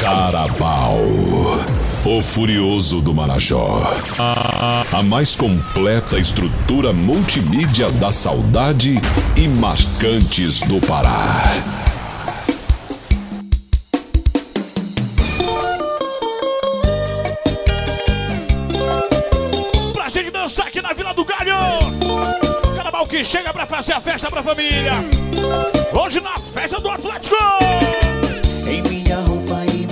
Carabal. O Furioso do Marajó. A, mais completa estrutura multimídia da saudade e marcantes do Pará. Pra gente dançar aqui na Vila do Galho. Carnaval que chega pra fazer a festa pra família. Hoje na festa do Atlético.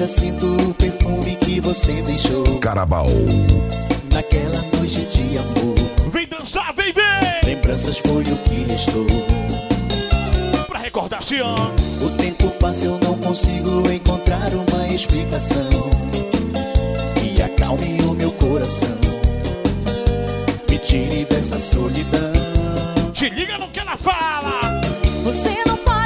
Sinto o perfume que você deixou Carabal. naquela noite de amor. Vem dançar, vem ver. Lembranças foi o que restou. Pra recordação. O tempo passa eu não consigo encontrar uma explicação que acalme o meu coração. Me tire dessa solidão. Te liga no que ela fala. Você não pode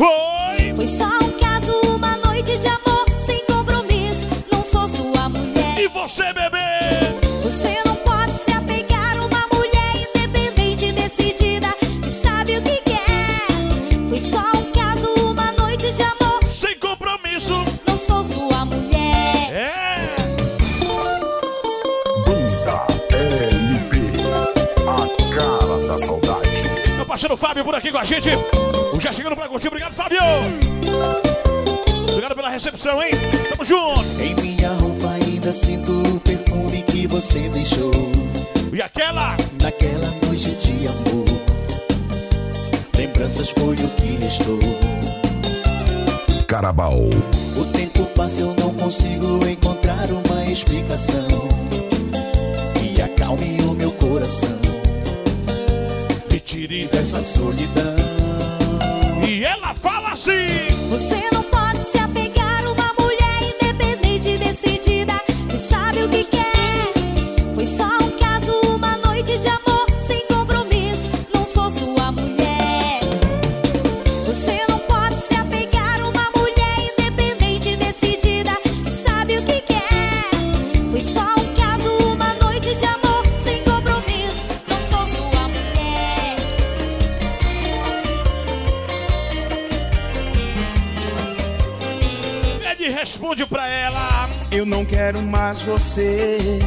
quer. Oi. Foi só um caso, uma noite de amor sem compromisso. Não sou sua mulher. E você, bebê? Você não pode se apegar a uma mulher independente decidida que sabe o que quer. Foi só um caso, uma noite de amor. Sem compromisso. Não sou sua mulher. É. Banda LP. A cara da saudade. Meu parceiro Fábio por aqui com a gente. Já chegando pra curtir. Obrigado, Fábio. Obrigado pela recepção, hein? Tamo junto. Em minha roupa ainda sinto o perfume que você deixou E aquela? naquela noite de amor. Lembranças foi o que restou. Carabal. O tempo passa eu não consigo encontrar uma explicação que acalme o meu coração Me tire dessa solidão. Fala assim. Você não mais você.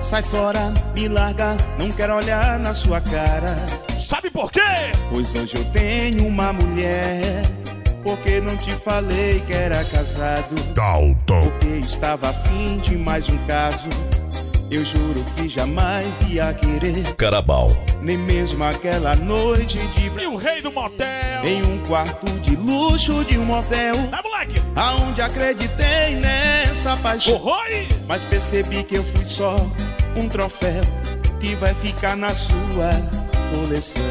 Sai fora, me larga, não quero olhar na sua cara. Sabe por quê? Pois hoje eu tenho uma mulher. Porque não te falei que era casado. Dalton. Porque estava afim de mais um caso. Eu juro que jamais ia querer. Carabal. Nem mesmo aquela noite de E brilho. o rei do motel. Em um quarto de luxo de um motel. É, moleque. Aonde acreditei nessa paixão. Horror. Mas percebi que eu fui só um troféu que vai ficar na sua coleção.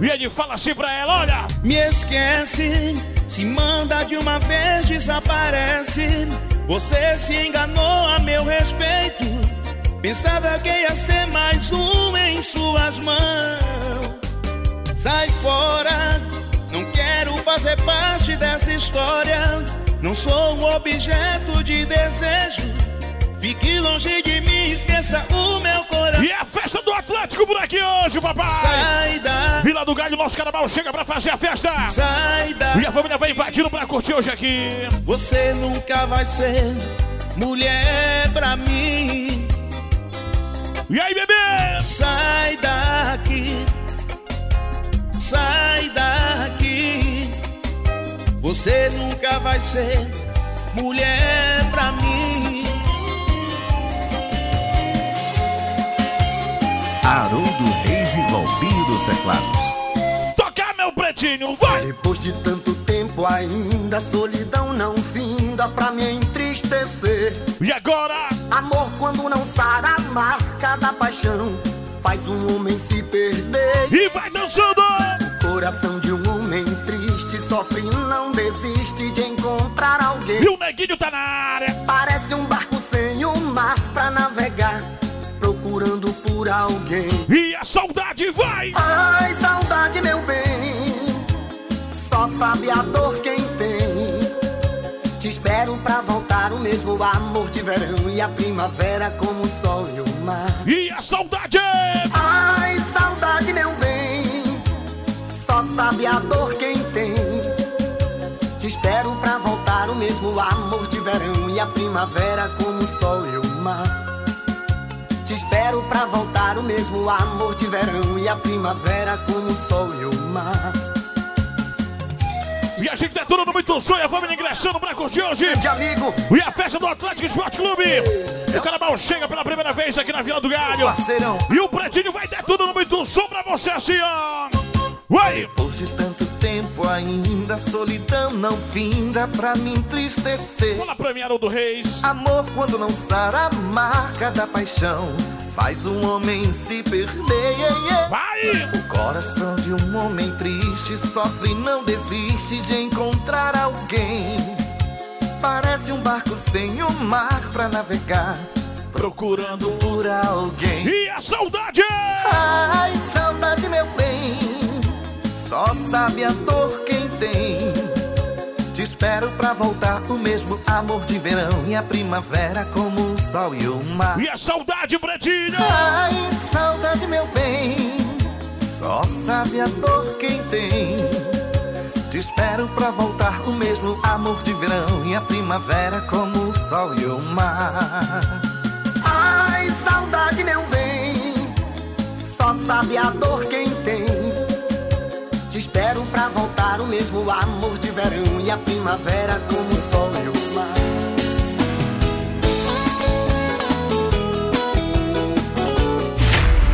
E ele fala assim pra ela, olha. Me esquece, se manda de uma vez, desaparece. Você se enganou a meu respeito. Pensava que ia ser mais um em suas mãos. Sai fora, não quero fazer parte dessa história. Não sou um objeto de desejo. Fique longe de mim, esqueça o meu coração. E é a festa do Atlético por aqui hoje, papai. Sai da, Vila do Galho, nosso carnaval chega pra fazer a festa. sai da. E a família vai invadindo pra curtir hoje aqui. Você nunca vai ser mulher pra mim. E aí, bebê? Sai daqui, sai daqui. Você nunca vai ser mulher pra mim. Haroldo Reis e Valbinho dos Teclados. Tocar, meu pretinho, vai! Depois de tanto tempo ainda, a solidão não finda pra me entristecer. E agora? Amor quando não sara a marca da paixão, faz um homem se perder. E vai dançando! Coração de um homem triste sofre, não desiste de encontrar alguém. E o neguinho tá na área. Parece um barco sem o mar pra navegar, procurando por alguém. E a saudade vai! Ai, saudade, meu bem, só sabe a dor quem voltar o mesmo amor de verão e a primavera como o sol e o mar. E a saudade! Ai, saudade, meu bem, só sabe a dor quem tem. Te espero pra voltar o mesmo amor de verão e a primavera como o sol e o mar. Te espero pra voltar o mesmo amor de verão e a primavera como o sol e o mar. E a gente tá tudo no Muito Sonho, a família ingressando pra curtir hoje. De amigo, E a festa do Atlético Esporte Clube. O Carnaval chega pela primeira vez aqui na Vila do Galho. parceirão. E o Pretinho vai ter tudo no Muito Som pra você assim, ó. Vai! Depois de tanto tempo ainda, solidão não finda pra me entristecer. Fala pra mim, Haroldo Reis. Amor quando não sara a marca da paixão, faz um homem se perder. yeah, yeah. Vai! O coração de um homem triste sofre e não desiste de encontrar alguém. Parece um barco sem o mar pra navegar, procurando por alguém. E a saudade! Ai, saudade, meu bem, só sabe a dor quem tem. Te espero pra voltar o mesmo amor de verão e a primavera como o sol e o mar. E a saudade, Pretinho! Ai, saudade, meu bem, só sabe a dor quem tem. Te espero pra voltar o mesmo amor de verão e a primavera como o sol e o mar. Ai, saudade, meu bem. Só sabe a dor quem tem. Espero pra voltar o mesmo amor de verão e a primavera como o sol e o mar.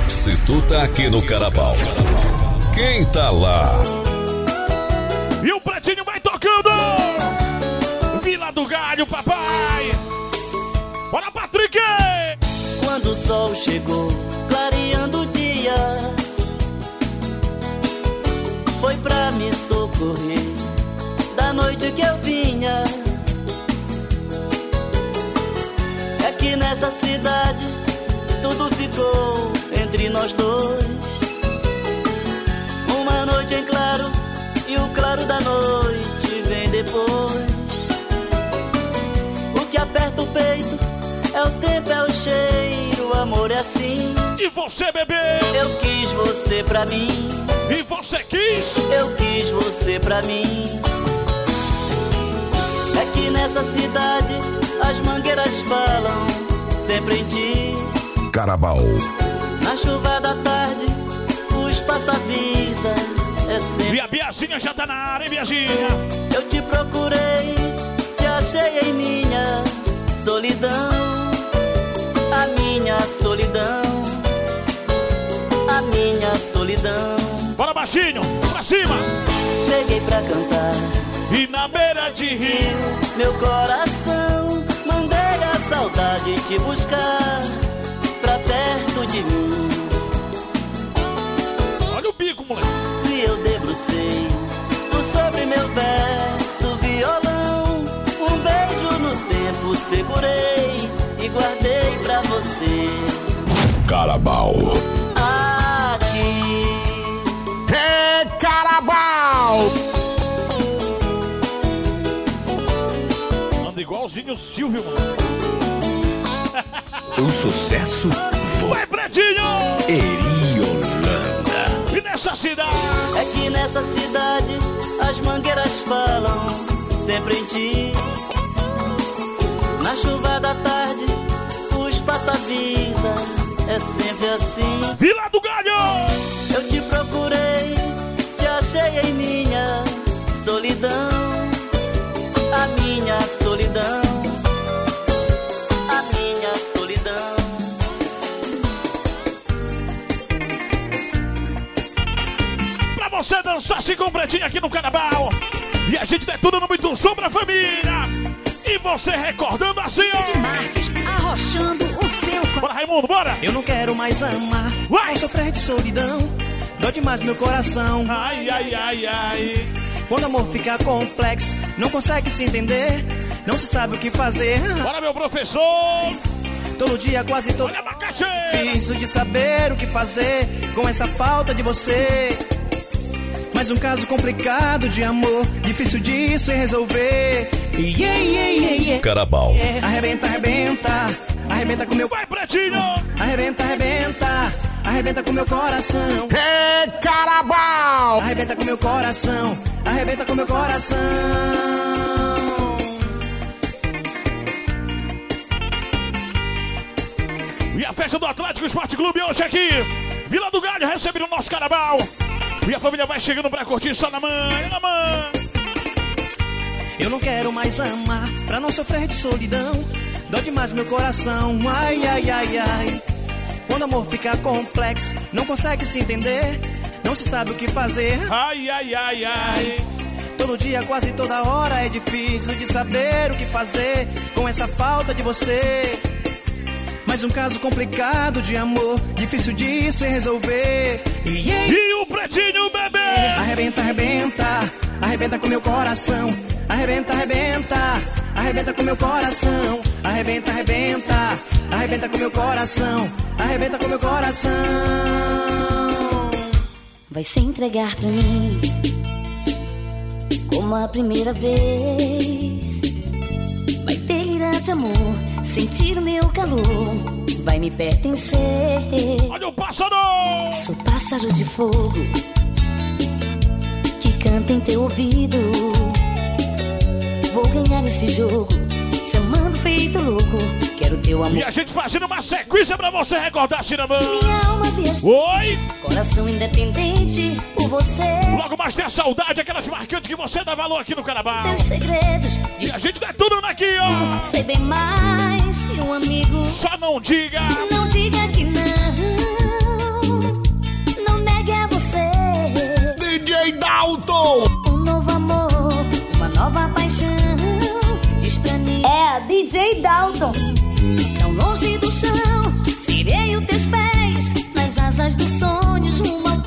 Se tu tá aqui no Carabal, quem tá lá? E o Pretinho vai tocando! Vila do Galho, papai! Bora, Patrick! Quando o sol chegou, me socorrer da noite que eu vinha. É que nessa cidade tudo ficou entre nós dois. Uma noite em claro e o claro da noite vem depois. O que aperta o peito é o tempo, é o cheiro, o amor é assim. E você, bebê? Eu quis você pra mim, E você quis? eu quis você pra mim. É que nessa cidade as mangueiras falam sempre em ti. Carabal. Na chuva da tarde, os passa-vida é sempre. E a Biazinha já tá na área, hein, Biazinha? Eu te procurei, te achei em minha solidão. A minha solidão. A minha solidão. Bora, baixinho! Pra cima! Peguei pra cantar. E na beira de rio. Rio, meu coração. Mandei a saudade te buscar pra perto de mim. Olha o bico, moleque! Se eu debrucei por sobre meu verso violão, um beijo no tempo segurei e guardei pra você. Carabal. Igualzinho o Silvio, mano. O sucesso Vai, Pretinho! Eriolanda. E nessa cidade? É que nessa cidade as mangueiras falam sempre em ti. Na chuva da tarde, os passa-vida é sempre assim. Vila do Galho! Se completinho aqui no Carnaval. E a gente der tudo no muito som pra família. E você recordando assim, ó. Marques arrochando o seu. Bora, Raimundo, bora! Eu não quero mais amar, Vai! sofrer de solidão. Dói demais meu coração. Ai, ai, ai, ai. Quando o amor fica complexo, não consegue se entender, não se sabe o que fazer. Bora, meu professor! Todo dia, quase todo Olha, abacaxi! difícil de saber o que fazer com essa falta de você. Mais um caso complicado de amor, difícil de se resolver. Yeah, yeah, yeah, yeah. Carabal. É, Arrebenta, arrebenta, arrebenta com meu Vai, Pretinho! Arrebenta, arrebenta, arrebenta com meu coração. É carabal! Arrebenta com meu coração, arrebenta com meu coração. E a festa do Atlético Esporte Clube hoje aqui. Vila do Galho recebendo o nosso carnaval. E a família vai chegando pra curtir só na mãe, na mãe. Eu não quero mais amar, pra não sofrer de solidão. Dói demais meu coração, ai, ai, ai, ai. Quando o amor fica complexo, não consegue se entender, não se sabe o que fazer. Ai, ai, ai, ai. Todo dia, quase toda hora é difícil de saber o que fazer com essa falta de você. Mais um caso complicado de amor, difícil de se resolver. E, e o pretinho bebê! Arrebenta, arrebenta, arrebenta com meu coração. Arrebenta, arrebenta, arrebenta com meu coração. Arrebenta, arrebenta, arrebenta com meu coração. Arrebenta com meu coração. Vai se entregar pra mim como a primeira vez. Vai delirar de amor, sentir o meu calor. Vai me pertencer. Olha o pássaro! Sou pássaro de fogo que canta em teu ouvido. Vou ganhar esse jogo, chamando feito louco. Quero teu amor. E a gente fazendo uma sequência pra você recordar, Cinnamon. Minha alma viajante. Oi! Coração independente por você. Logo mais tem a saudade, aquelas marcantes que você dá valor aqui no Carnaval. Teus segredos. E a gente dá tudo aqui, ó. Sei bem mais que um amigo. Só não diga. Não diga que não. Não negue a você. DJ Dalton. Um novo amor, uma nova paixão. Diz pra mim. É a DJ Dalton. Longe do chão, serei os teus pés. Nas asas dos sonhos, rumo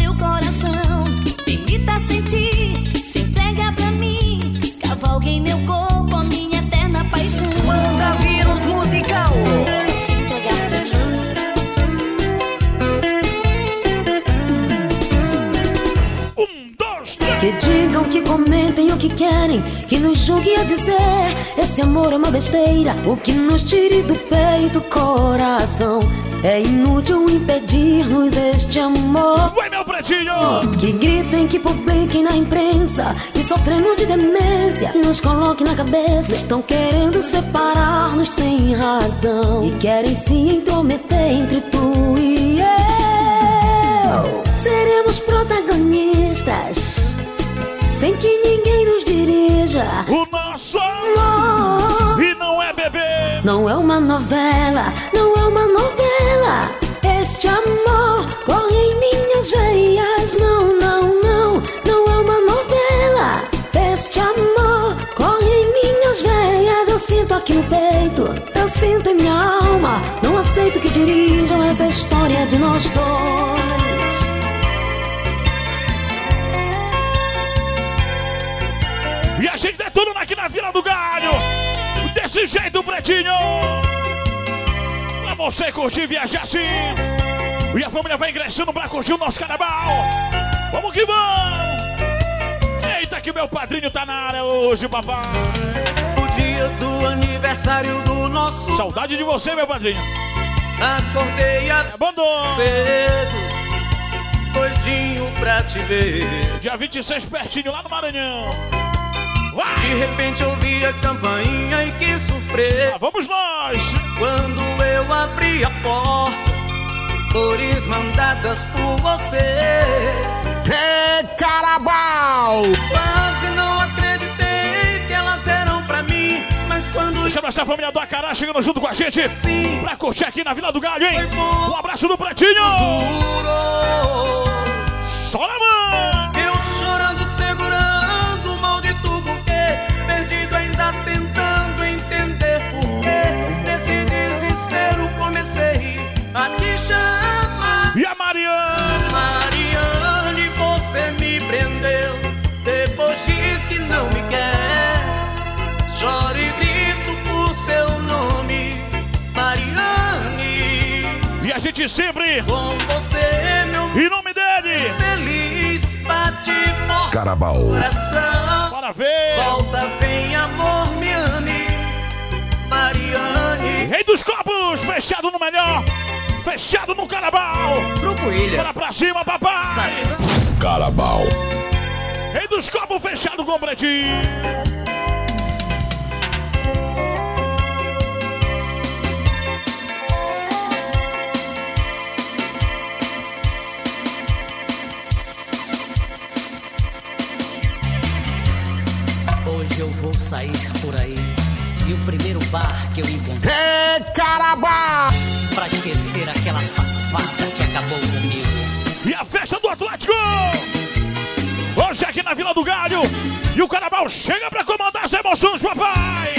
que querem, que nos julguem a dizer. Esse amor é uma besteira, o que nos tire do peito, coração. É inútil impedir-nos este amor. Vai, meu pretinho! Que gritem, que publiquem na imprensa, que sofremos de demência, nos coloquem na cabeça. Estão querendo separar-nos sem razão e querem se intrometer entre tu e eu. Seremos protagonistas, sem que ninguém nos dirija. O nosso amor. E não é bebê. Não é uma novela, não é uma novela. Este amor corre em minhas veias. Não, não, não, não é uma novela. Este amor corre em minhas veias. Eu sinto aqui no peito, eu sinto em minha alma. Não aceito que dirijam essa história de nós dois. E a gente detona aqui na Vila do Galho. Desse jeito, pretinho. Pra você curtir viajar assim. E a família vai ingressando pra curtir o nosso carnaval. Vamos que vamos. Eita que meu padrinho tá na área hoje, papai. O dia do aniversário do nosso. Saudade de você, meu padrinho. Acordei a Abandono. cedo. Doidinho pra te ver. Dia 26, pertinho, lá no Maranhão. Vai! De repente ouvi a campainha e quis sofrer. Lá vamos nós! Quando eu abri a porta, flores mandadas por você. É carabal! Quase não acreditei que elas eram pra mim. Mas quando. Deixa essa família do Acará chegando junto com a gente. Sim. Pra curtir aqui na Vila do Galho, hein? Foi bom. Um abraço do Pretinho! Durou. Só na mão! Gente sempre, Com você, meu em nome dele, feliz Bate forte Carabal. coração bora ver! Volta, vem, amor, me ame Mariane Rei dos Copos, fechado no melhor! Fechado no carabal. Grupo Ilha. Bora pra cima, papai. Carabal. Rei dos copos fechado com o Pretinho. Sair por aí. E o primeiro bar que eu encontrei. É Carabao! Pra esquecer aquela safada que acabou comigo. E a festa do Atlético! Hoje aqui na Vila do Galho. E o Carabal chega pra comandar as emoções, papai!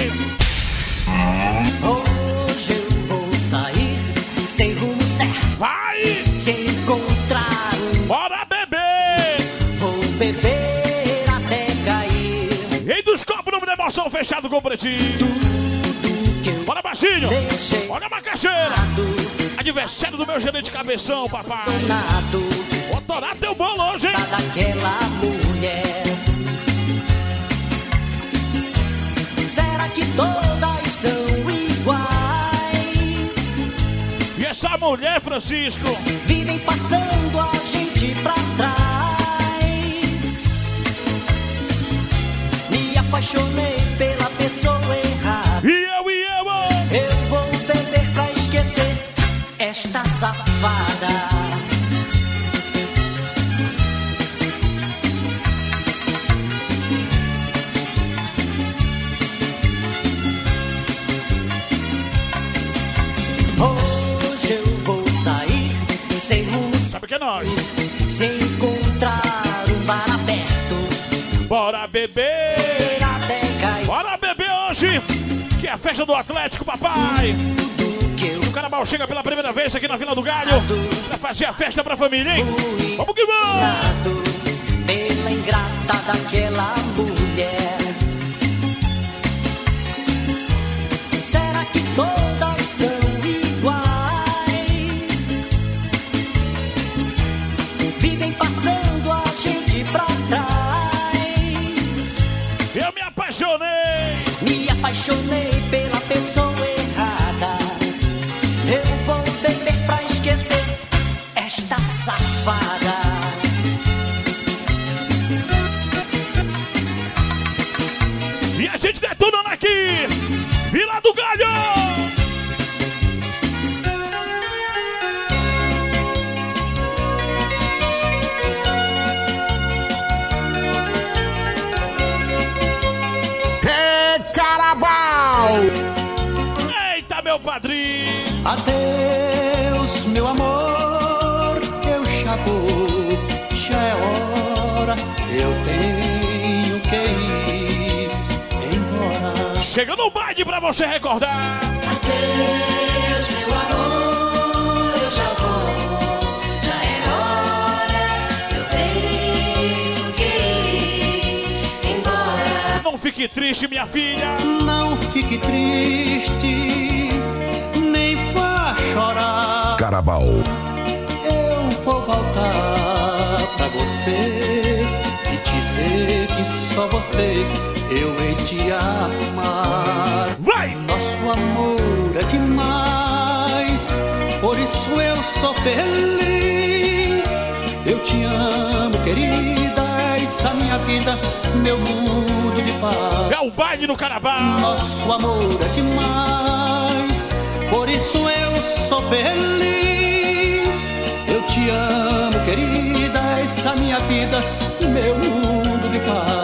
Hoje eu vou sair sem rumo certo. Vai! Se encontrar um. Bora emoção fechado com o Pretinho. Bora, baixinho! Olha a macaxeira! Aniversário do meu gerente cabeção, papai! Vou torar teu bolo hoje, hein? Daquela mulher. Será que todas são iguais? E essa mulher, Francisco? Vivem passando a gente pra trás. Apaixonei pela pessoa errada. E eu, e eu, oh. Eu vou beber pra esquecer esta safada. Hoje eu vou sair sem rumo. Sabe que é nós? Se encontrar um bar aberto. Bora beber! A festa do Atlético, papai! O Carabal chega pela primeira vez aqui na Vila do Galho pra fazer a festa pra família, hein? Vamos que vamos! Pela ingrata daquela mulher. Você recordar! Adeus, meu amor, eu já vou, já é hora, eu tenho que ir embora. Não fique triste, minha filha! Não fique triste, nem vá chorar. Carabal. Eu vou voltar pra você e dizer que só você eu hei de amar. Amor é demais, por isso eu sou feliz. Eu te amo, querida, essa minha vida, meu mundo de paz. É o baile no Carabal! Nosso amor é demais, por isso eu sou feliz. Eu te amo, querida, essa minha vida, meu mundo de paz.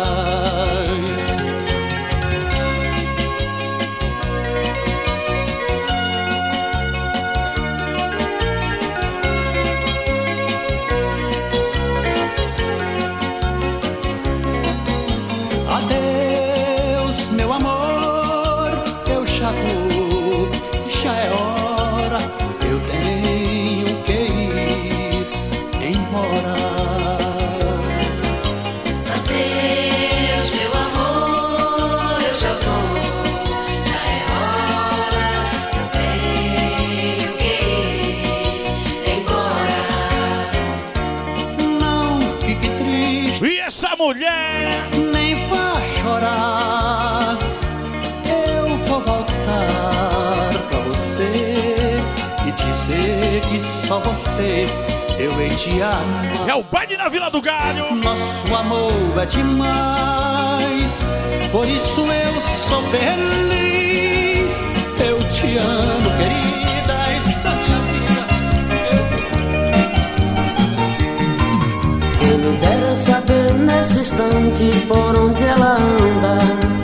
Só você eu hei te amar. É o baile na Vila do Galho. Nosso amor é demais, por isso eu sou feliz. Eu te amo, querida, essa é minha vida. Quem me dera saber nesse instante por onde ela anda.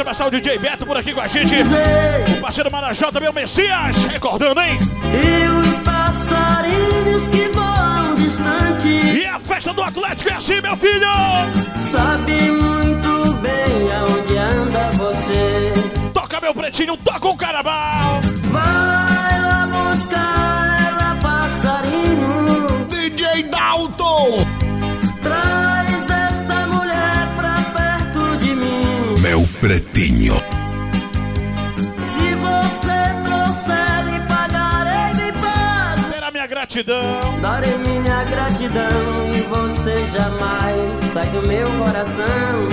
Deixa eu passar o DJ Beto por aqui com a gente. O parceiro Marajó também, o Messias. Recordando, hein? E os passarinhos que voam distante. E a festa do Atlético é assim, meu filho. Sabe muito bem aonde anda você. Toca, meu pretinho, toca o carnaval. Pretinho. Se você trouxer, lhe pagarei de paz. Terá minha gratidão. Darei minha gratidão e você jamais sai do meu coração.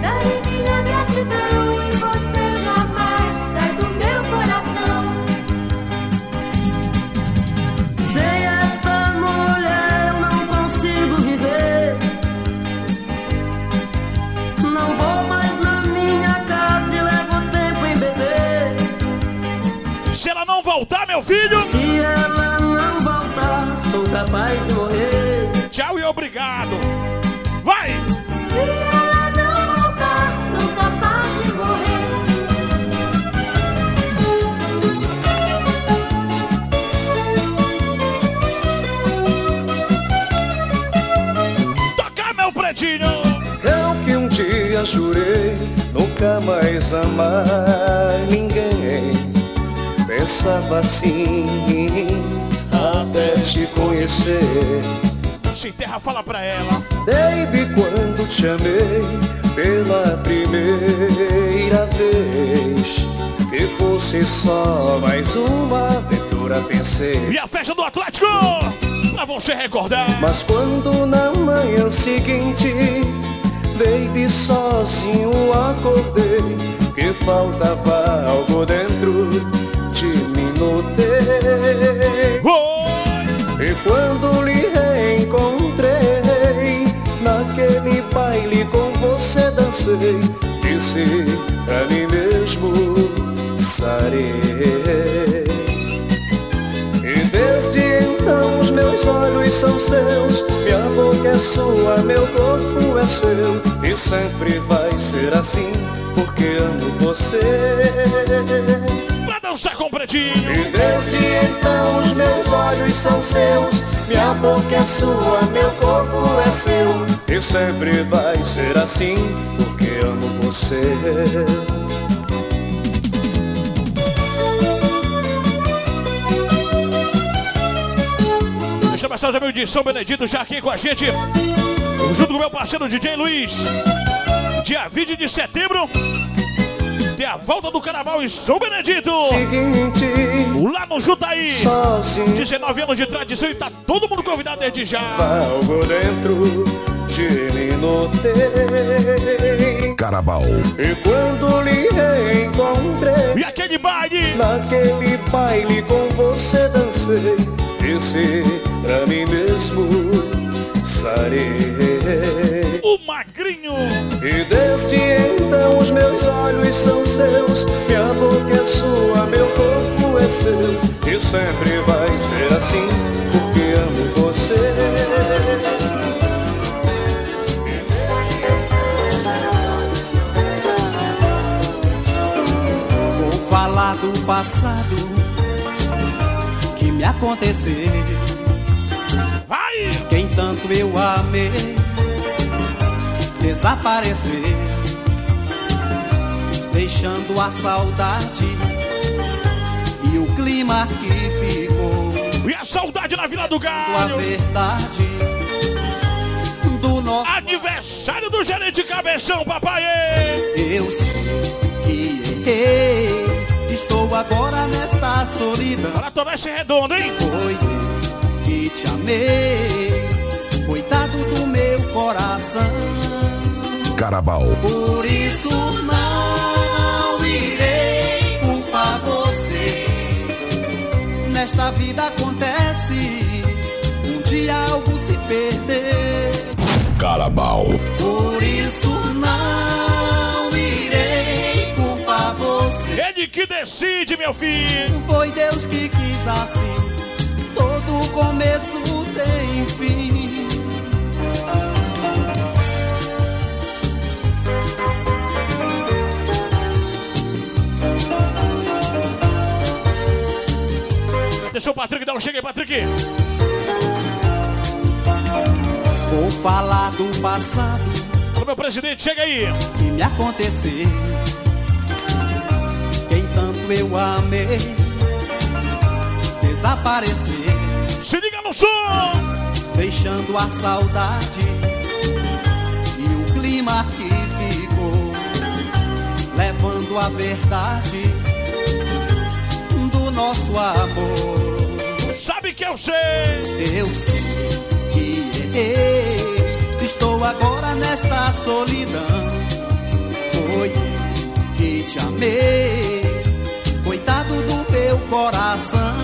Darei minha gratidão filho. Se ela não voltar, sou capaz de morrer. Tchau e obrigado. Vai! Se ela não voltar, sou capaz de morrer. Toca, meu pretinho. Eu que um dia jurei nunca mais amar ninguém. Pensava assim até te conhecer. Se terra, fala pra ela. Baby, quando te amei pela primeira vez, que fosse só mais uma aventura, pensei. E a festa do Atlético. Pra você recordar. Mas quando na manhã seguinte, baby, sozinho acordei, que faltava algo dentro E quando lhe reencontrei, naquele baile com você dancei, disse a mim mesmo, sarei. E desde então os meus olhos são seus, minha boca é sua, meu corpo é seu, e sempre vai ser assim, porque amo você. Pra dançar com pretinho. E desde então os meus olhos são seus, minha boca é sua, meu corpo é seu, e sempre vai ser assim, porque amo você. Deixa eu passar os amigos de São Benedito já aqui com a gente. Junto com o meu parceiro DJ Luiz. Dia 20 de setembro. Tem a volta do carnaval em São Benedito. Seguinte. Lá no Jutaí. Sozinho. 19 anos de tradição e tá todo mundo convidado desde já. Algo dentro de mim notei. Carnaval. E quando lhe reencontrei, E aquele baile. naquele baile com você dancei, disse pra mim mesmo, sarei. O magrinho. E desde então os meus olhos são seus, minha boca é sua, meu corpo é seu, e sempre vai ser assim, porque amo você. Vou falar do passado que me aconteceu. Vai! Quem tanto eu amei desapareceu, deixando a saudade e o clima que ficou. E a saudade na Vila do A Galho. verdade do nosso Aniversário do gerente Cabeção, papai. Eu sei que errei. Estou agora nesta solidão. Para tornar-se redondo, hein? Foi eu que te amei. Carabal. Por isso não irei culpar você. Nesta vida acontece, um dia algo se perder. Carabal. Por isso não irei culpar você. Ele que decide, meu filho. Foi Deus que quis assim. Todo começo tem fim. Deixa o Patrick dar um chega aí, Patrick. Vou falar do passado Ô, meu presidente, chega aí. que me aconteceu. Quem tanto eu amei desaparecer, Se liga no som. deixando a saudade e o clima que ficou, levando a verdade do nosso amor. Sabe que eu sei. Eu sei que errei. Estou agora nesta solidão. Foi eu que te amei. Coitado do meu coração.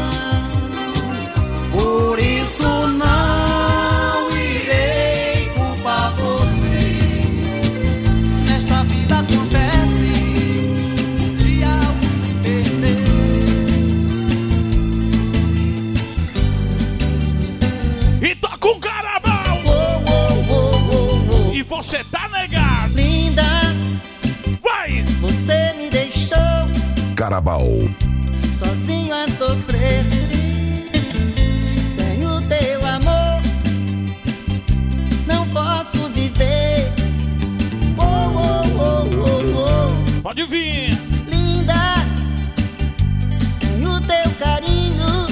Por isso não Carabal. sozinho a sofrer. Sem o teu amor, não posso viver. Oh, oh, oh, oh, oh. Pode vir. Linda, sem o teu carinho,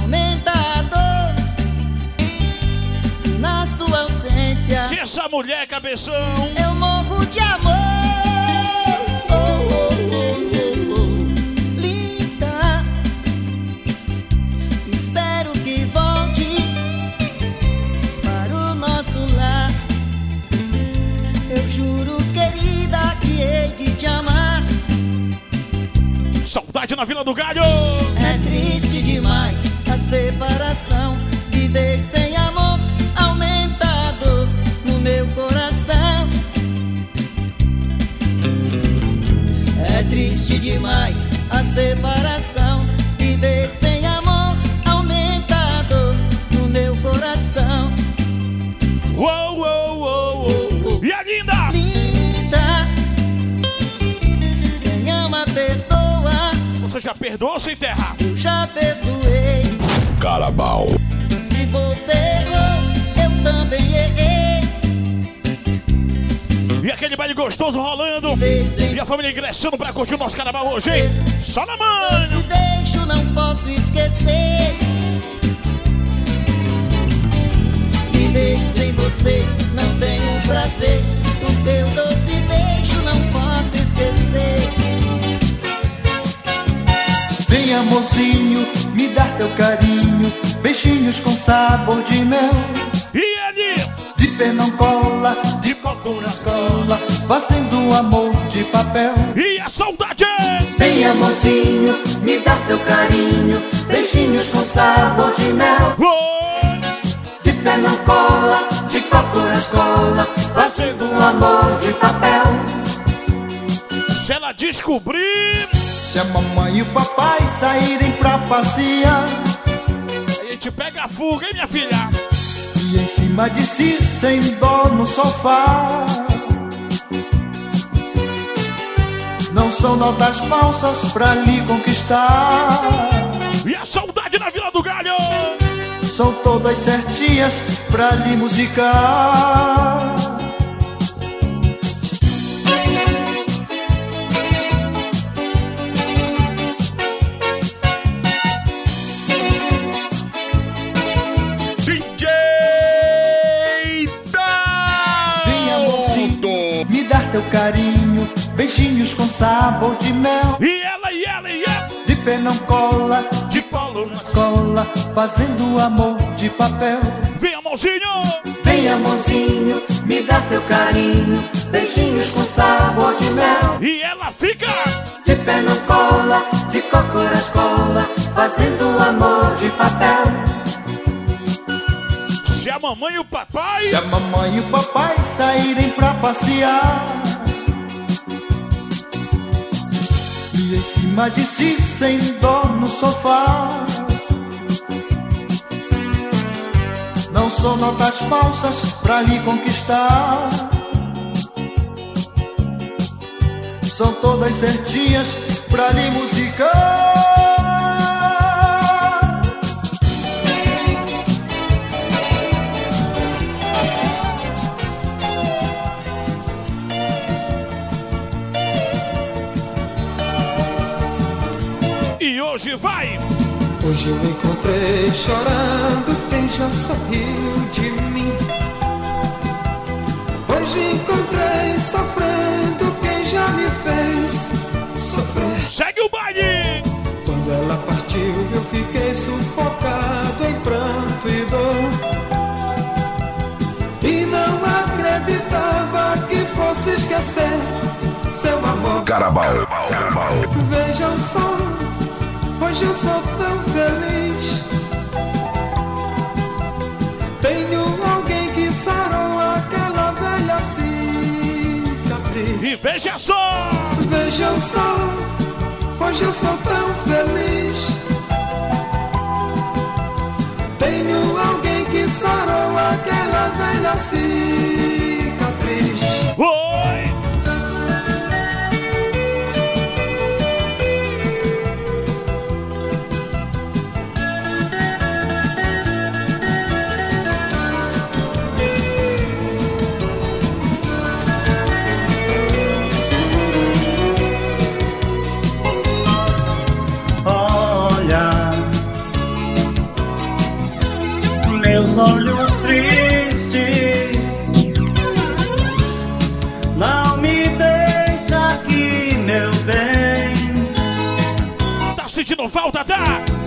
aumenta a dor na sua ausência. Se essa mulher, cabeção. Eu morro de amor. Na Vila do Galho. É triste demais a separação. Viver sem amor aumenta a dor no meu coração. É triste demais a separação. Perdoou sem terra? Eu já perdoei. Carabal. Se você errou, eu também errei. E aquele baile gostoso rolando. E a família ingressando pra curtir o nosso carnaval hoje, hein? Só na mão. Se deixo, não posso esquecer. Viver sem você não tenho prazer. O teu doce beijo não posso esquecer. Amorzinho, me dá teu carinho Beijinhos com sabor de mel. E ele? De pé não cola, de coco na cola Fazendo amor de papel. E a saudade? Vem amorzinho, me dá teu carinho Beijinhos com sabor de mel. De pé não cola, de coco na cola Fazendo amor de papel. Se ela descobrir, Se a mamãe e o papai saírem pra passear a gente pega a fuga, hein, minha filha? E em cima de si, sem dó no sofá Não são notas falsas pra lhe conquistar E a saudade na Vila do Galho? São todas certinhas pra lhe musicar teu carinho Beijinhos com sabor de mel E ela, e ela, e ela De pé não cola, de polo na cola Fazendo amor de papel Vem, amorzinho! Vem amorzinho, me dá teu carinho Beijinhos com sabor de mel E ela fica De pé não cola, de coco na cola fazendo amor de papel. Se a mamãe e o papai. Se a mamãe e o papai saírem pra passear. Em cima de si, sem dó no sofá. Não são notas falsas pra lhe conquistar. São todas certinhas pra lhe musicar. Hoje vai! Hoje eu encontrei chorando quem já sorriu de mim. Hoje encontrei sofrendo quem já me fez sofrer. Segue o baile! Quando ela partiu, eu fiquei sufocado em pranto e dor. E não acreditava que fosse esquecer seu amor. Carabal, carabal. Vejam só, hoje eu sou tão feliz. Tenho alguém que sarou aquela velha cicatriz. E veja só! Vejam só, hoje eu sou tão feliz. Tenho alguém que sarou aquela velha cicatriz.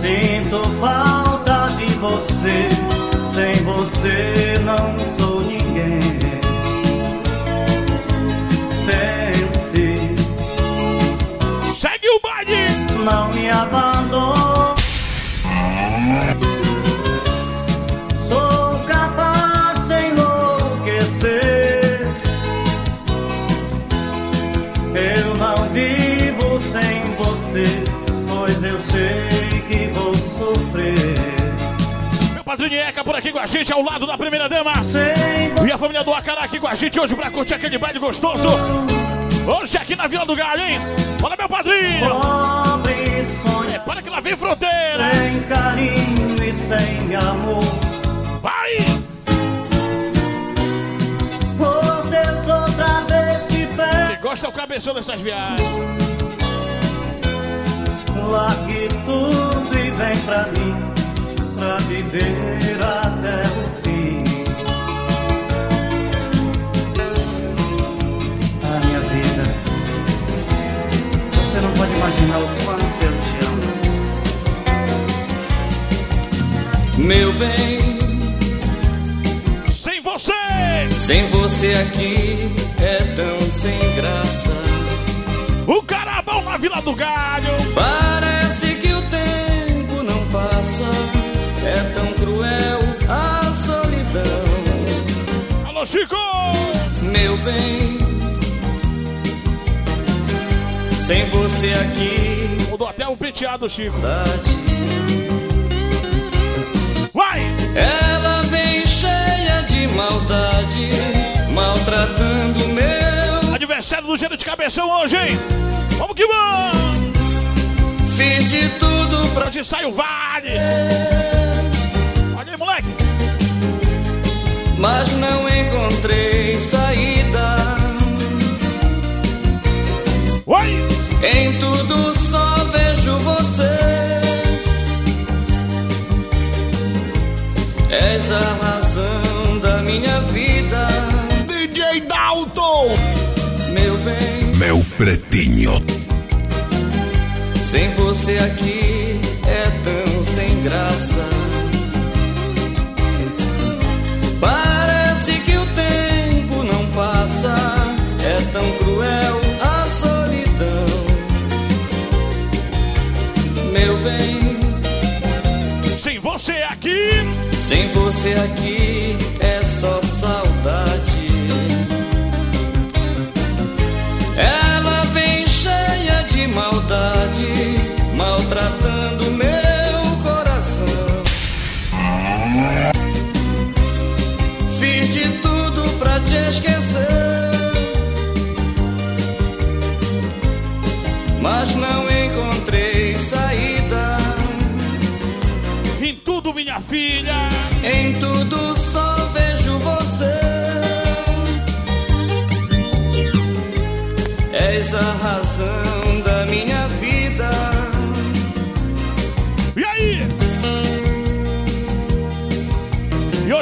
Sinto falta de você, sem você não sou ninguém. Pense, Segue o baile! não me abandone. Meu padrinho Eca por aqui com a gente, ao lado da primeira dama. E a família do Acará aqui com a gente hoje pra curtir aquele baile gostoso. Hoje aqui na Vila do Galho, hein? Olha meu padrinho! É, para que lá vem fronteira! sem carinho e sem amor. Vai! Por Deus, outra vez te Quem peço. gosta é o cabeção dessas viagens. Largue tudo e vem pra mim, pra viver até o fim. A minha vida, você não pode imaginar o quanto eu te amo. Meu bem, Sem você! sem você aqui é tão sem graça. O Carabão na Vila do Galho! Parece tão cruel a solidão. Alô, Chico! Meu bem, sem você aqui, Mudou até o penteado, Chico. Vai! Ela vem cheia de maldade, maltratando meu. Aniversário do Gênero de Cabeção hoje, hein? Vamos que vamos! Fiz de tudo pra Hoje sai o Vale! Mas não encontrei saída. Oi! Em tudo só vejo você. És a razão da minha vida, DJ Dalton! meu bem. Meu pretinho. Sem você aqui é tão sem graça. Sem você aqui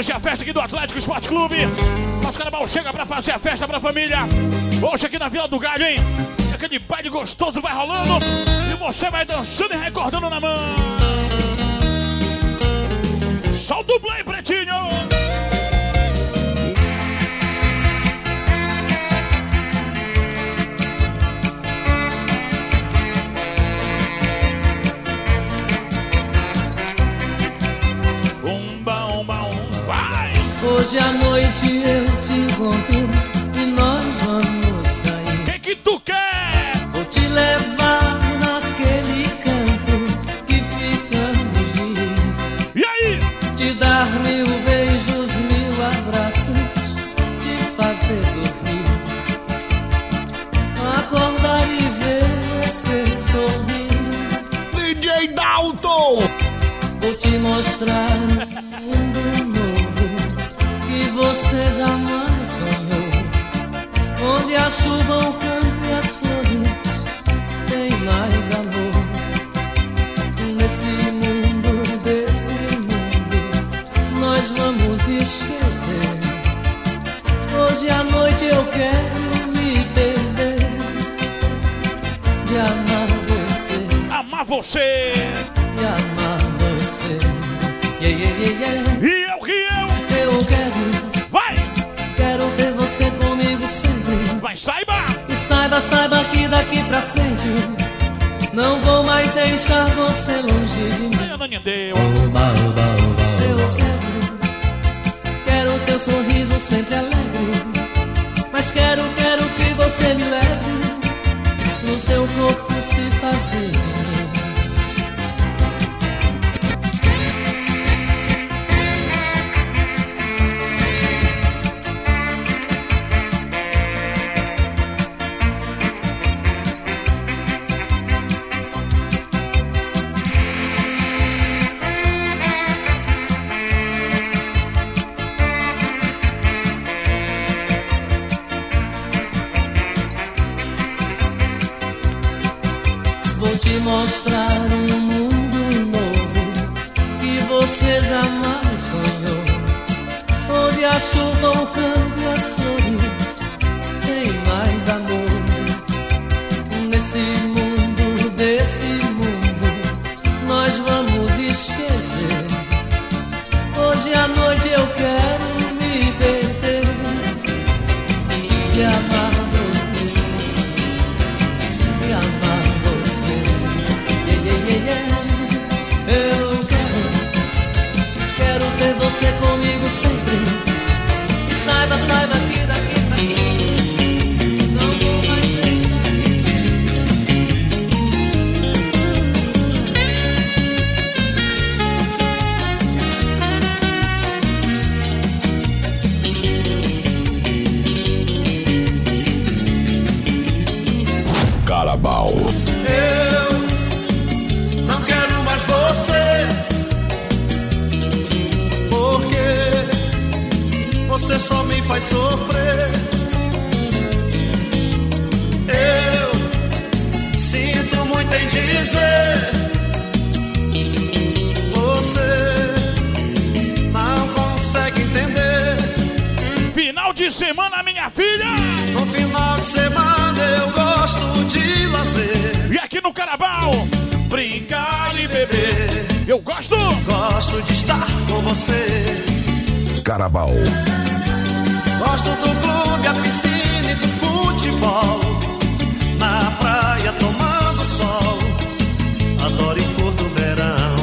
Hoje é a festa aqui do Atlético Esporte Clube. Nosso mal chega pra fazer a festa pra família. Hoje aqui na Vila do Galho, hein? Aquele baile gostoso vai rolando e você vai dançando e recordando na mão. Solta o play, pretinho! Gosto do clube, a piscina e do futebol. Na praia tomando sol. Adoro em curto verão.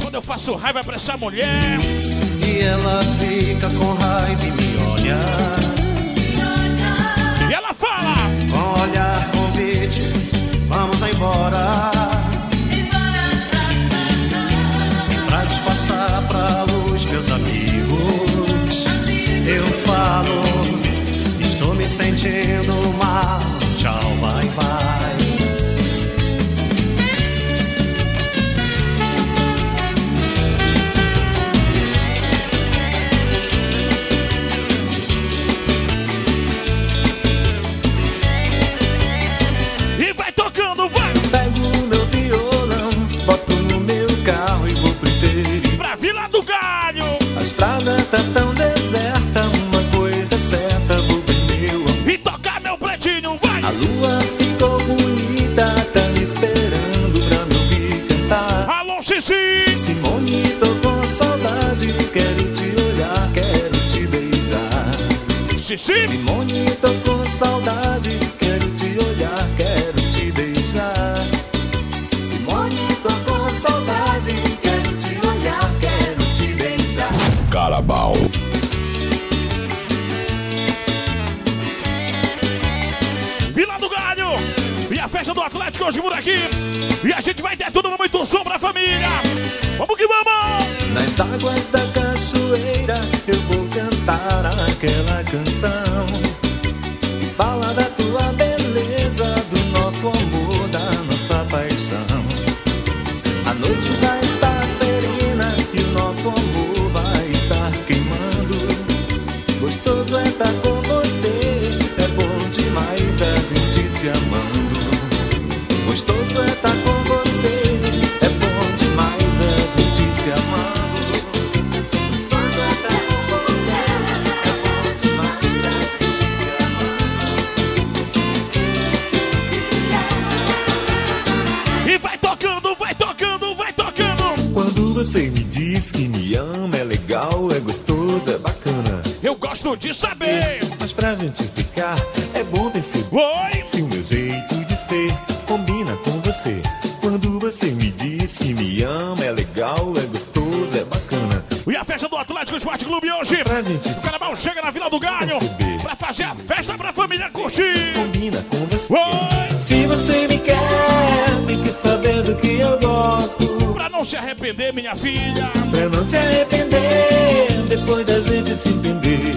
Quando eu faço raiva pra essa mulher. E ela fica com raiva e me olha. E ela fala: Olha, convite, vamos embora. Pra disfarçar pra os meus amigos eu falo, estou me sentindo mal. Tchau, bye bye. E vai tocando, vai! Pego meu violão, boto no meu carro e vou pro interior. Pra Vila do Galho! A estrada tá tão Xixi. Simone, tô com saudade, quero te olhar, quero te beijar. Simone, tô com saudade, quero te olhar, quero te beijar. Carabal. Vila do Galho! E a festa do Atlético hoje por aqui! E a gente vai ter tudo muito som pra família! Vamos que vamos! Nas águas da aquela canção. arrepender, minha filha. Pra não se arrepender, depois da gente se entender.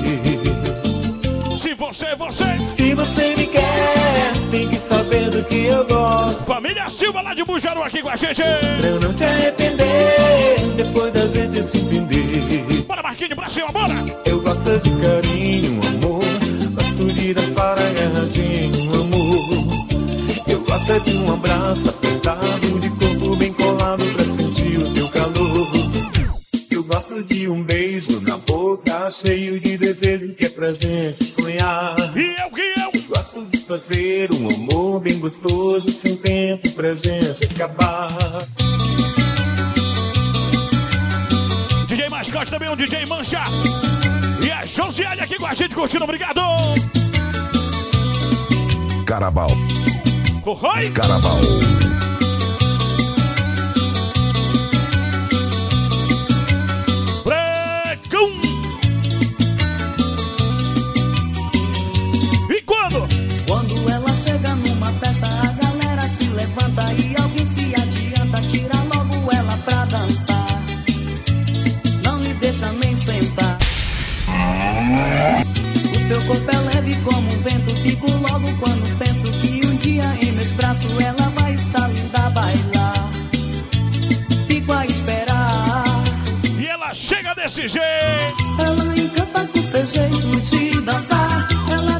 Se você, você. Se você me quer, tem que saber do que eu gosto. Família Silva lá de Bujaru aqui com a gente. Pra não se arrepender, depois da gente se entender. Bora, Marquinhos, pra cima, bora! Eu gosto de carinho, amor. Gosto de dançar agarradinho, amor. Eu gosto de um abraço apertado gente sonhar. E eu, e eu. Gosto de fazer um amor bem gostoso, sem tempo pra gente acabar. DJ Mascote também, o DJ Mancha. E a Josiane aqui com a gente curtindo, obrigado! Carabal. Corrói? Carabal. Seu corpo é leve como o vento, fico logo quando penso que um dia em meus braços ela vai estar linda a bailar. Fico a esperar. E ela chega desse jeito. Ela encanta com seu jeito de dançar. Ela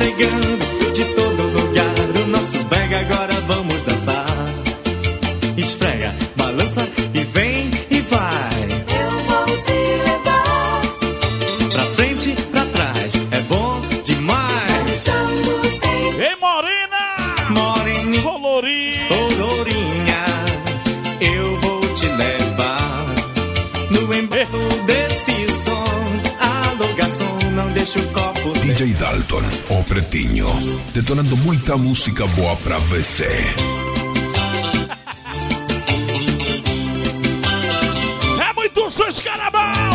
Together. Detonando muita música boa pra você. É muito sus carabal!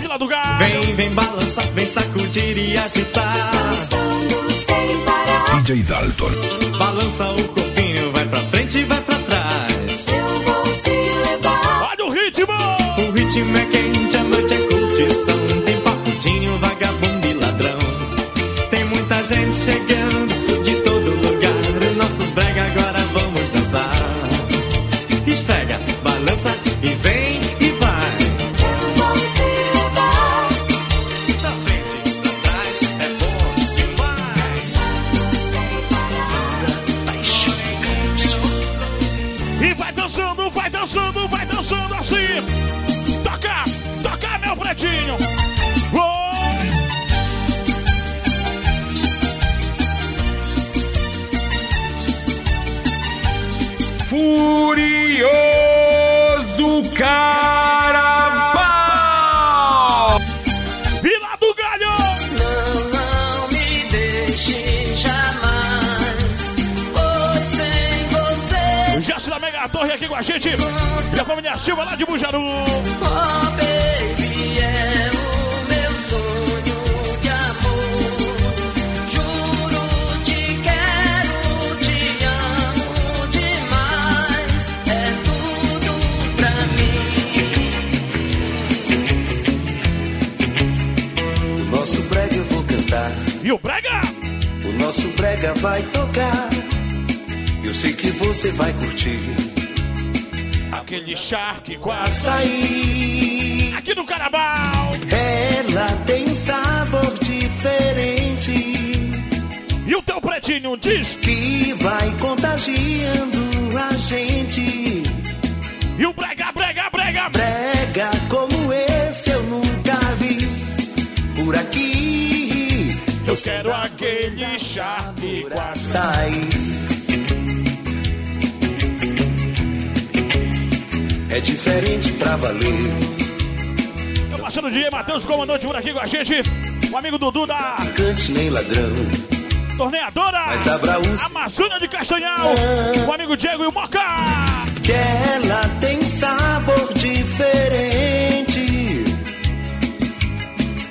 Vila do Galo! Vem, vem balançar, vem sacudir e agitar. DJ Dalton, Balança o corpinho, com a gente! E a família Silva lá de Bujaru! oh baby, é o meu sonho de amor. Juro, te quero, te amo demais, é tudo pra mim. O nosso brega eu vou cantar. E o Brega? O nosso brega vai tocar. Eu sei que você vai curtir. Aquele charque com Açaí. Aqui no Carabal! Ela tem um sabor diferente E o teu pretinho diz? que vai contagiando a gente. E o Brega, Brega, Brega! Brega como esse eu nunca vi por aqui. Eu quero aquele charque com Açaí. É diferente pra valer. Meu parceiro DJ Matheus, comandante por aqui com a gente. O amigo Dudu da Cante nem ladrão. torneadora Mas Abraús- Amazônia de Castanhal. O amigo Diego e o Moca. que ela tem sabor diferente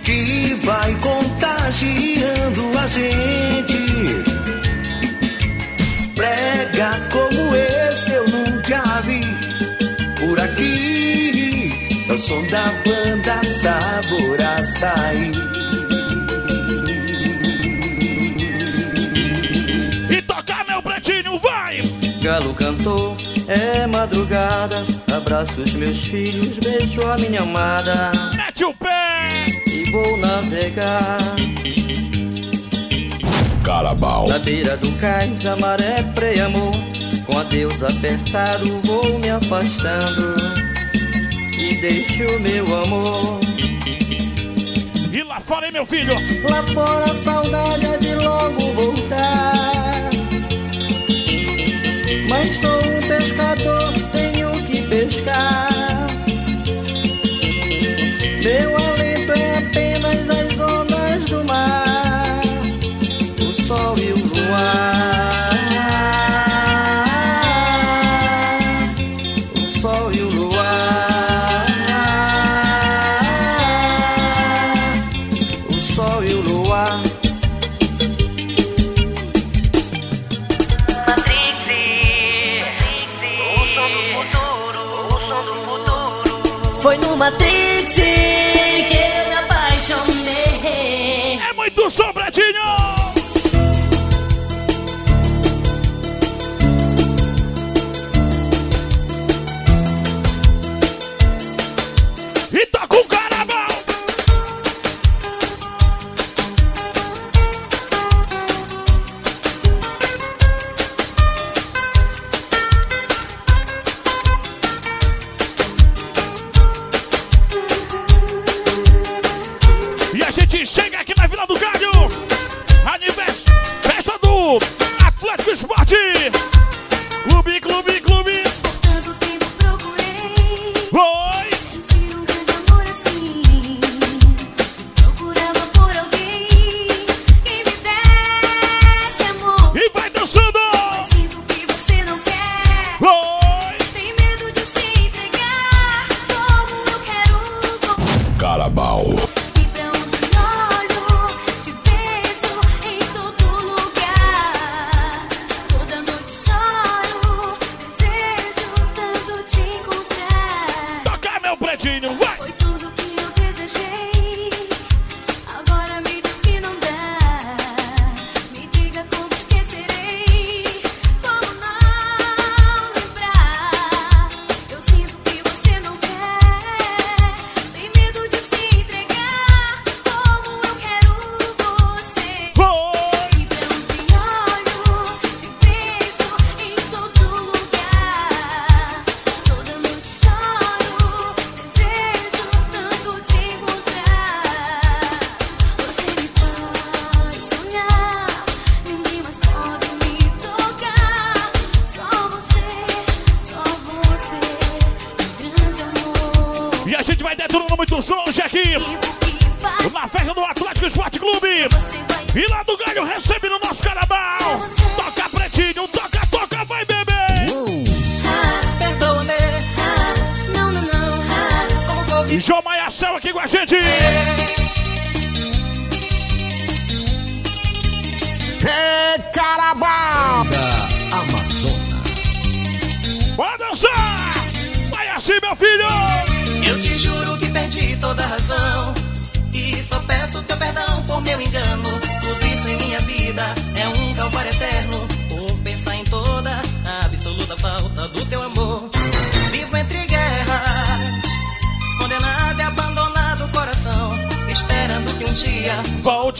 que vai contagiando a gente. Brega como esse eu nunca vi som da banda Sabor Açaí. E tocar meu pretinho, vai! Galo cantou, é madrugada. Abraço os meus filhos, beijo a minha amada. Mete o pé! E vou navegar Carabal, na beira do cais, a maré preia amor. Com adeus apertado, vou me afastando. Deixo meu amor. E lá fora, hein, meu filho? Lá fora a saudade é de logo voltar. Mas sou um pescador, tenho que pescar. Meu alento é apenas as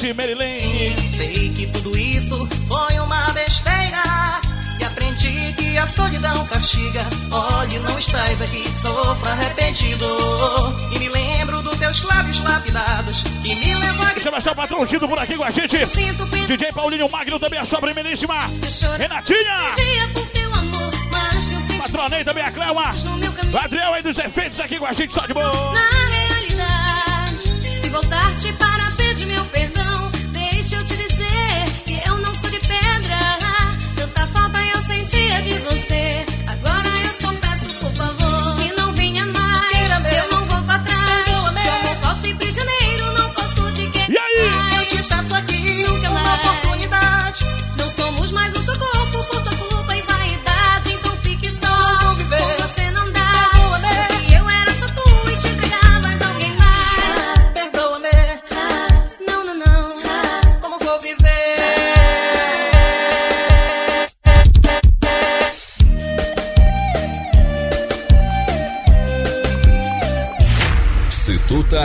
Volte, Marilene. Sei que tudo isso foi uma besteira. E aprendi que a solidão castiga. Olhe, não estás aqui, sofra arrependido. E me lembro dos teus lábios lapidados. Que me levam a Deixa eu o patrão Gido por aqui com a gente. DJ Paulinho Magno também, a sua primeiríssima. Renatinha. Patronei também a Cleua. Adriel aí dos efeitos aqui com a gente, só de boa. na realidade. E voltar-te para te? Eu te peço aqui Nunca uma mais. oportunidade. Não somos mais um só corpo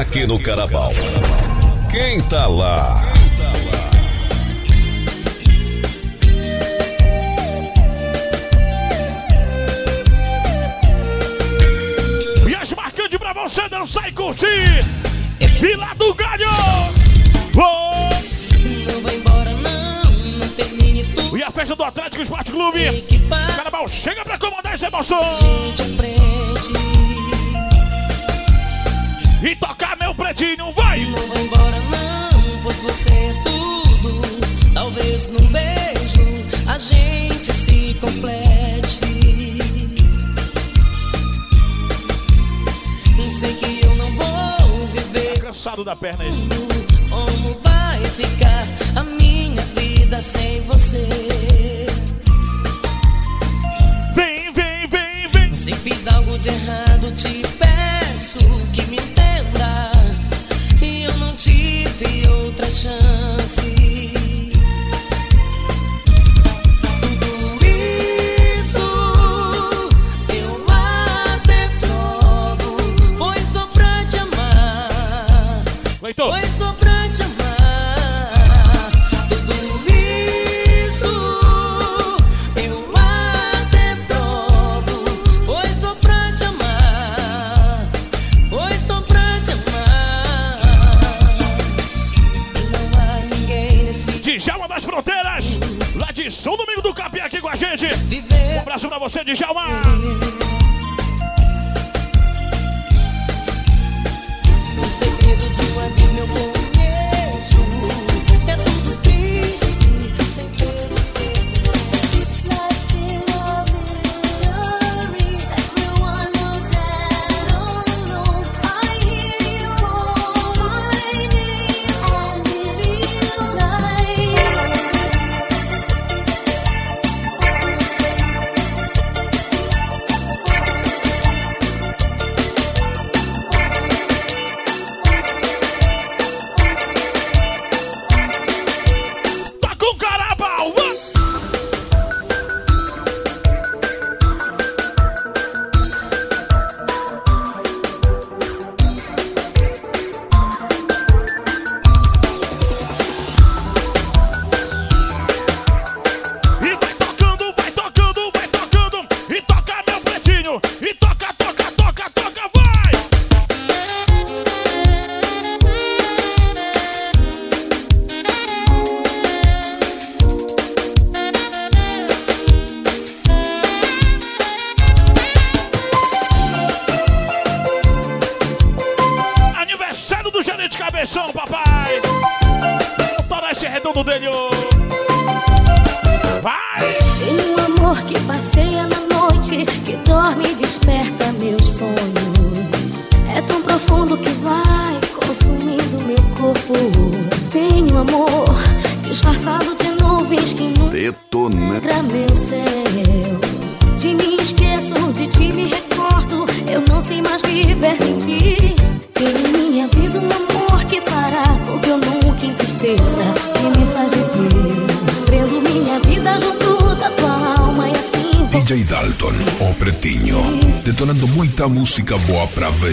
aqui no Carabal, quem tá lá? E as marcantes pra você dançar e curtir. Vila do Galho. Oh! Não vai embora, não. Não termine tudo. E a festa do Atlético Esporte Clube. Carnaval chega pra comandar essa emoção. E tocar meu pretinho, vai! Não vai embora, não. Pois você é tudo. Talvez num beijo a gente se complete. Sei que eu não vou viver. Cansado da perna aí. Como vai ficar a minha vida sem você? Vem, vem, vem, vem. Se fiz algo de errado, te peço que me entenda. Eu não tive outra chance. Tudo isso eu até provo, pois gente. Um abraço pra você, Djalma.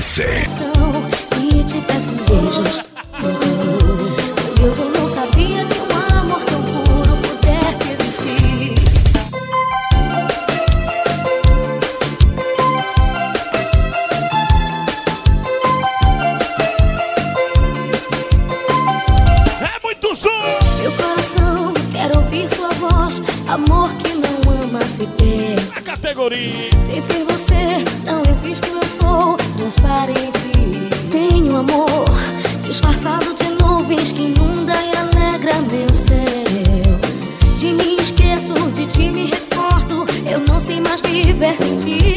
Say. mais viver sem ti.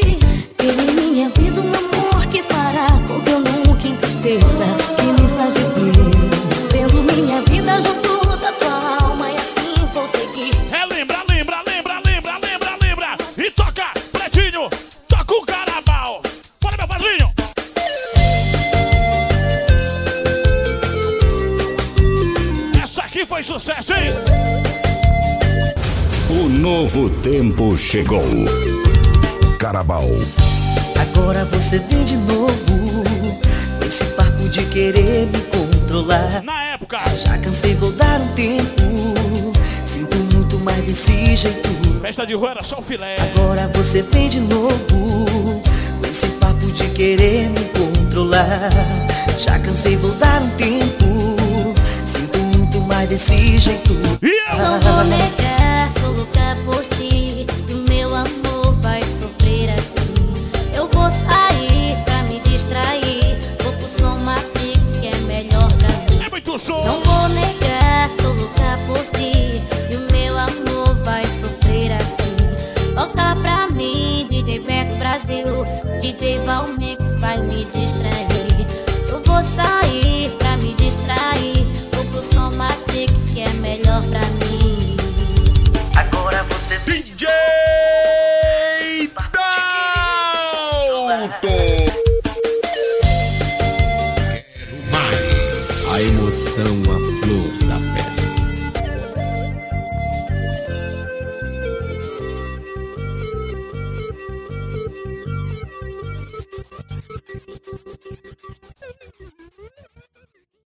chegou. Carabal. Agora você vem de novo. Esse papo de querer me controlar. Na época. Já cansei, vou dar um tempo. Sinto muito mais desse jeito. Festa de rua era só o filé. Agora você vem de novo. Esse papo de querer me controlar. Já cansei, vou dar um tempo. Sinto muito mais desse jeito. E eu não vou negar.